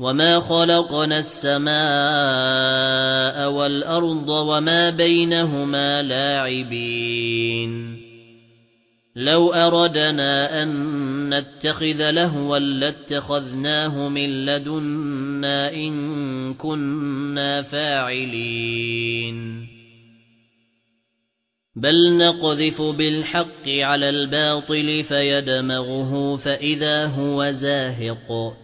وَمَا خَلَقْنَا السَّمَاءَ وَالْأَرْضَ وَمَا بَيْنَهُمَا لَاعِبِينَ لَوْ أَرَدْنَا أَن نَّتَّخِذَ لَهْوًا لَّاتَّخَذْنَاهُ مِن لَّدُنَّا إِن كُنَّا فَاعِلِينَ بَلْ نَقْذِفُ بِالْحَقِّ عَلَى الْبَاطِلِ فَيَدْمَغُهُ فَإِذَا هُوَ زَاهِقٌ